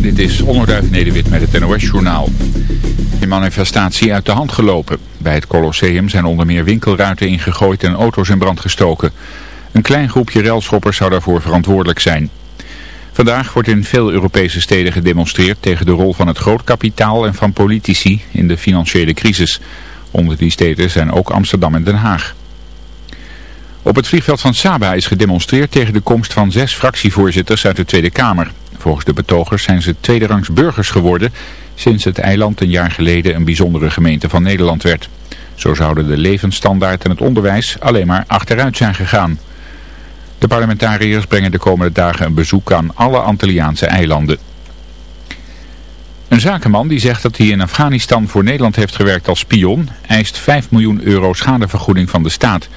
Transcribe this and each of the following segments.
Dit is Onderduif Nederwit met het NOS-journaal. Een manifestatie uit de hand gelopen. Bij het Colosseum zijn onder meer winkelruiten ingegooid en auto's in brand gestoken. Een klein groepje relschoppers zou daarvoor verantwoordelijk zijn. Vandaag wordt in veel Europese steden gedemonstreerd tegen de rol van het grootkapitaal en van politici in de financiële crisis. Onder die steden zijn ook Amsterdam en Den Haag. Op het vliegveld van Saba is gedemonstreerd tegen de komst van zes fractievoorzitters uit de Tweede Kamer. Volgens de betogers zijn ze tweederangs burgers geworden sinds het eiland een jaar geleden een bijzondere gemeente van Nederland werd. Zo zouden de levensstandaard en het onderwijs alleen maar achteruit zijn gegaan. De parlementariërs brengen de komende dagen een bezoek aan alle Antilliaanse eilanden. Een zakenman die zegt dat hij in Afghanistan voor Nederland heeft gewerkt als spion, eist 5 miljoen euro schadevergoeding van de staat.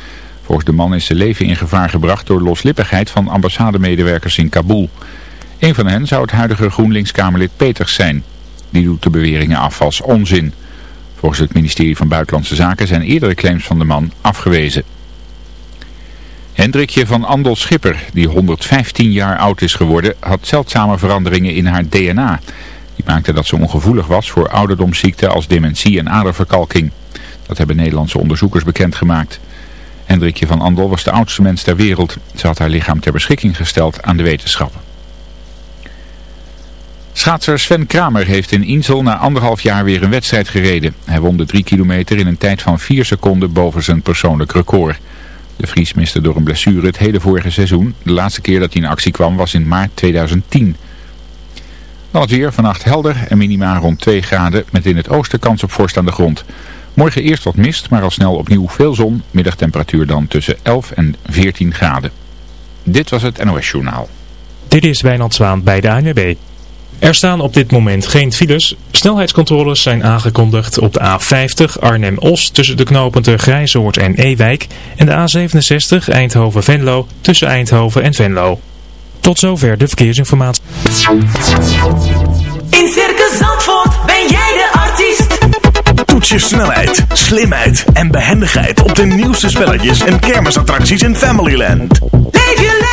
Volgens de man is zijn leven in gevaar gebracht door loslippigheid van ambassademedewerkers in Kabul. Een van hen zou het huidige GroenLinks-Kamerlid Peters zijn. Die doet de beweringen af als onzin. Volgens het ministerie van Buitenlandse Zaken zijn eerdere claims van de man afgewezen. Hendrikje van Andel Schipper, die 115 jaar oud is geworden, had zeldzame veranderingen in haar DNA. Die maakte dat ze ongevoelig was voor ouderdomsziekten als dementie en aderverkalking. Dat hebben Nederlandse onderzoekers bekendgemaakt. Hendrikje van Andel was de oudste mens ter wereld. Ze had haar lichaam ter beschikking gesteld aan de wetenschap. Schaatser Sven Kramer heeft in Insel na anderhalf jaar weer een wedstrijd gereden. Hij won de drie kilometer in een tijd van vier seconden boven zijn persoonlijk record. De Vries miste door een blessure het hele vorige seizoen. De laatste keer dat hij in actie kwam was in maart 2010. Dan het weer, vannacht helder en minima rond 2 graden met in het oosten kans op vorst aan de grond. Morgen eerst wat mist, maar al snel opnieuw veel zon. Middagtemperatuur dan tussen 11 en 14 graden. Dit was het NOS Journaal. Dit is Wijnand Zwaan bij de ANWB. Er staan op dit moment geen files. Snelheidscontroles zijn aangekondigd op de A50 Arnhem-Os tussen de knooppunten Grijzoord en Ewijk en de A67 Eindhoven-Venlo tussen Eindhoven en Venlo. Tot zover de verkeersinformatie. In Circus Zandvoort ben jij de artiest. Toets je snelheid, slimheid en behendigheid op de nieuwste spelletjes en kermisattracties in Familyland. Leef je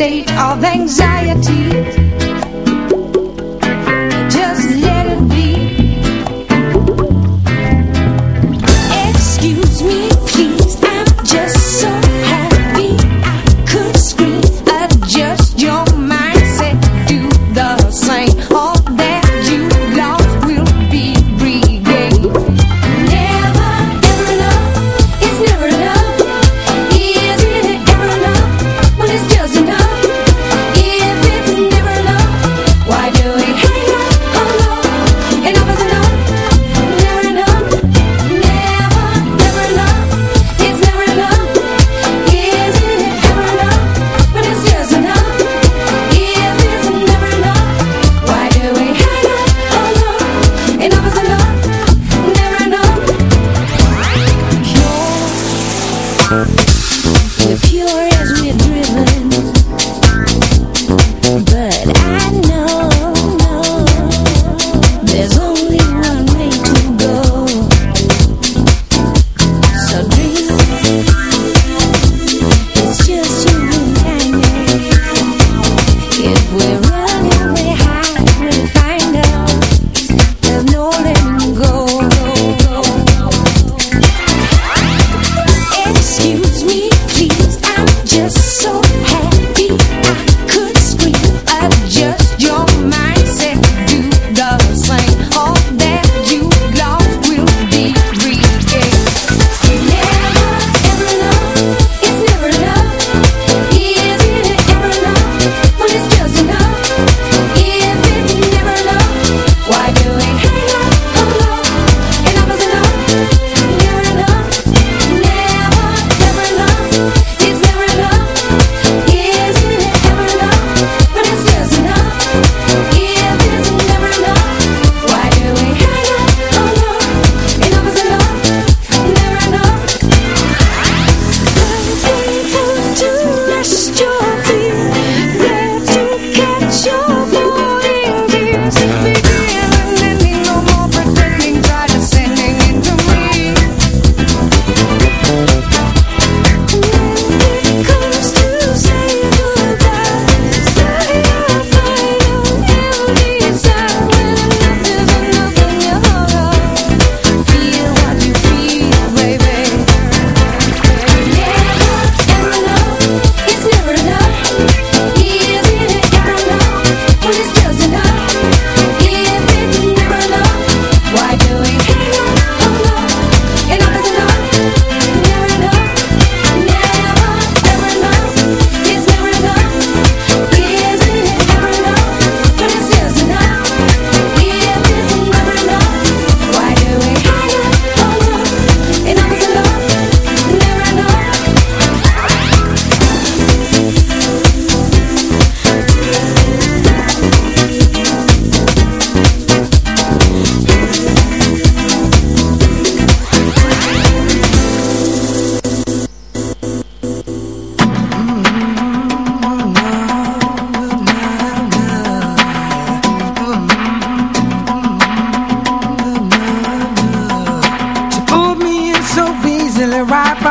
state of anxiety.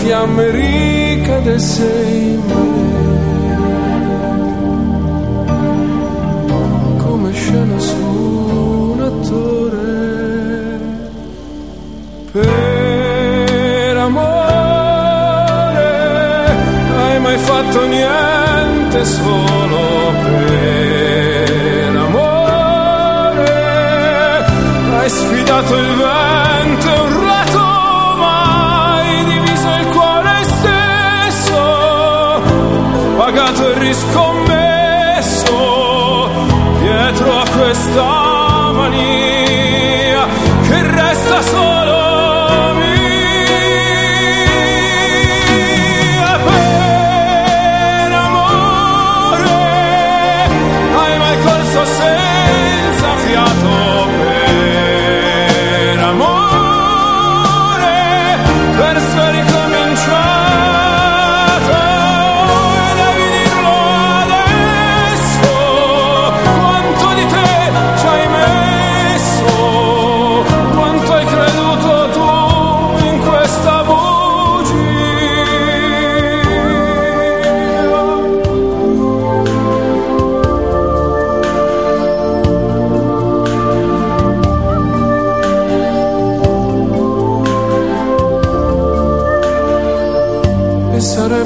si amri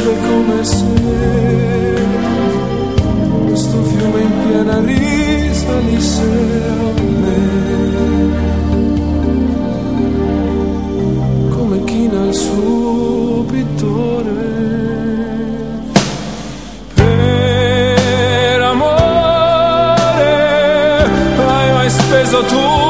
piove come se questo fiume in piena risalisse a me. Come china il suo pittore. Per amore hai mai speso tu.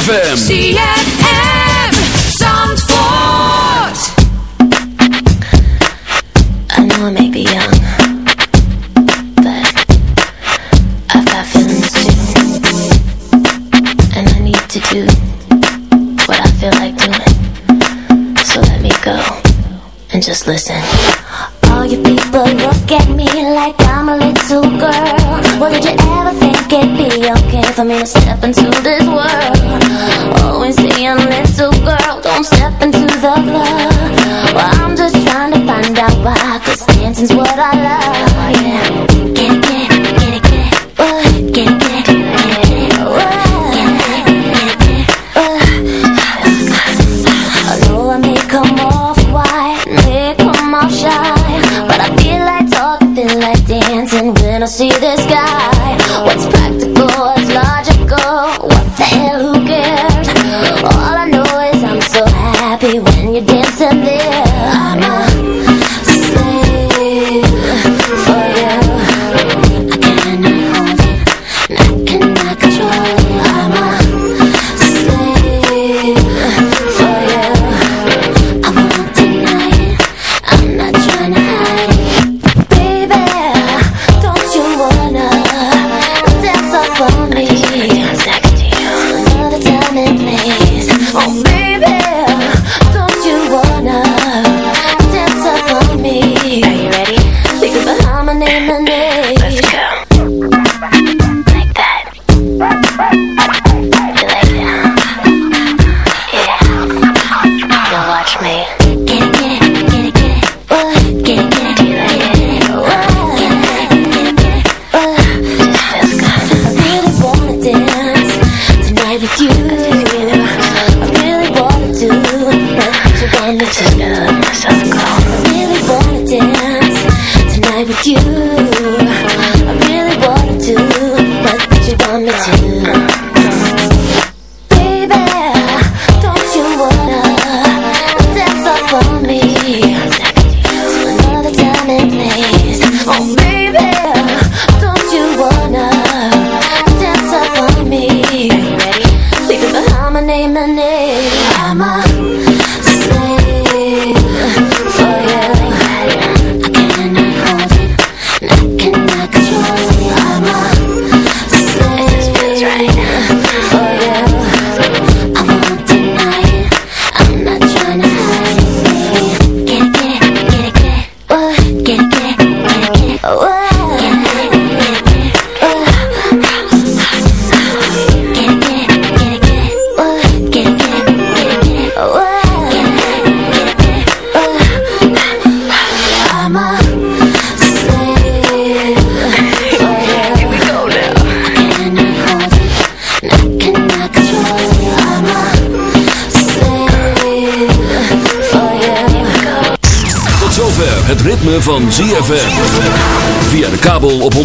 ZFM.